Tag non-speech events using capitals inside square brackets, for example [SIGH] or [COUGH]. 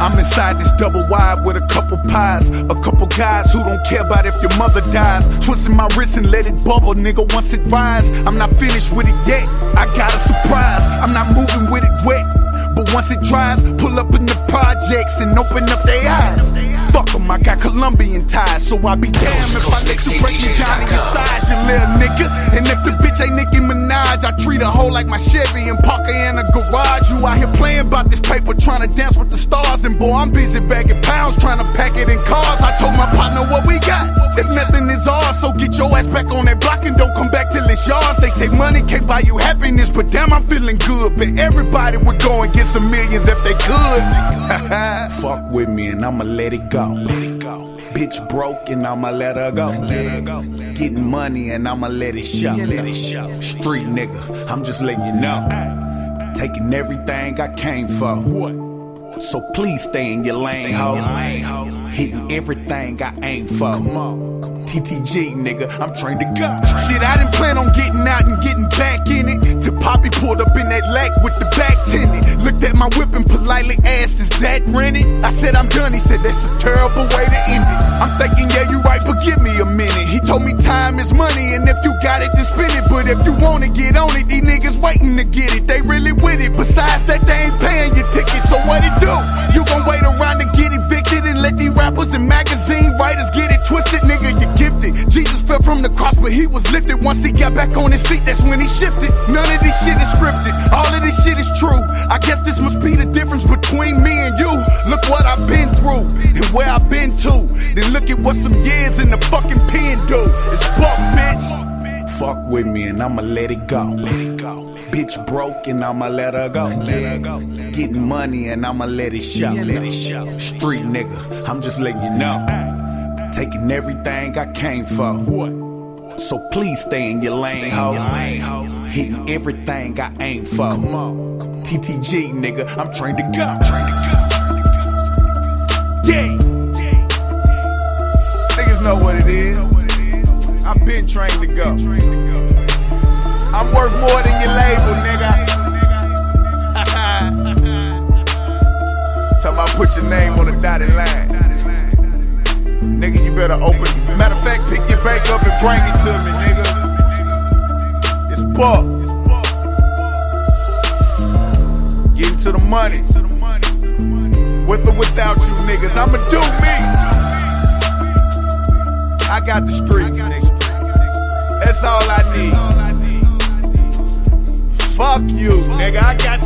I'm inside this double wide with a couple pies. A couple guys who don't care about if your mother dies. Twisting my wrist and let it bubble, nigga, once it rise. I'm not finished with it yet. I got a surprise. I'm not moving with it wet. But once it dries, pull up in the projects and open up their eyes. Fuck 'em, I got Colombian ties, so I be damned if I let you break me down in your size, you little nigga. And if the bitch ain't Nicki Minaj, I treat a whole like my Chevy and park garage. You out here playing about this paper, trying to dance with the stars. And boy, I'm busy bagging pounds, trying to pack it in cars. I told my partner what we got. If nothing is ours, so get your ass back on that block and don't come back till it's yours. They say money can't buy you happiness, but damn, I'm feeling good. But everybody would go and get some millions if they could. [LAUGHS] Fuck with me and I'ma let it go. Let it go. Bitch broke and I'ma let her go. Getting money and I'ma let it show. Street nigga, I'm just letting you know. Taking everything I came for. What? So please stay in your lane, ho. Hitting everything I aim for. TTG, nigga, I'm trained to go. Shit, I didn't plan on getting out and getting back in it. Till Poppy pulled up in that lack with the back tinted. Looked at my whip and politely asked, Is that rented? I said, I'm done. He said, That's a terrible way to end it. I'm thinking, Yeah, you're right, but give me a minute. He told me time is money, and if you got it, then spend it. But if you wanna get on it, these niggas rappers and magazine writers get it twisted, nigga. You gifted. Jesus fell from the cross, but he was lifted. Once he got back on his feet, that's when he shifted. None of this shit is scripted. All of this shit is true. I guess this must be the difference between me and you. Look what I've been through and where I've been to. Then look at what some years in the fucking pen do. It's fuck, bitch. Fuck with me and I'ma let it go. Let it go. Bitch broke and I'ma let her go. Let her go. Getting money and I'ma let it show. Let it show. Street nigga, I'm just letting you know. Taking everything I came for. What? So please stay in your lane, ho. Hitting everything I aim for. TTG, nigga, I'm trained to go. Yeah. Niggas know what it is. I've been trained to go. Dotted line. Nigga, you better open. Matter of fact, pick your bank up and bring it to me, nigga. It's Buck. Get into the money. With or without you niggas, I'ma do me. I got the streets, nigga. That's all I need. Fuck you, nigga. I got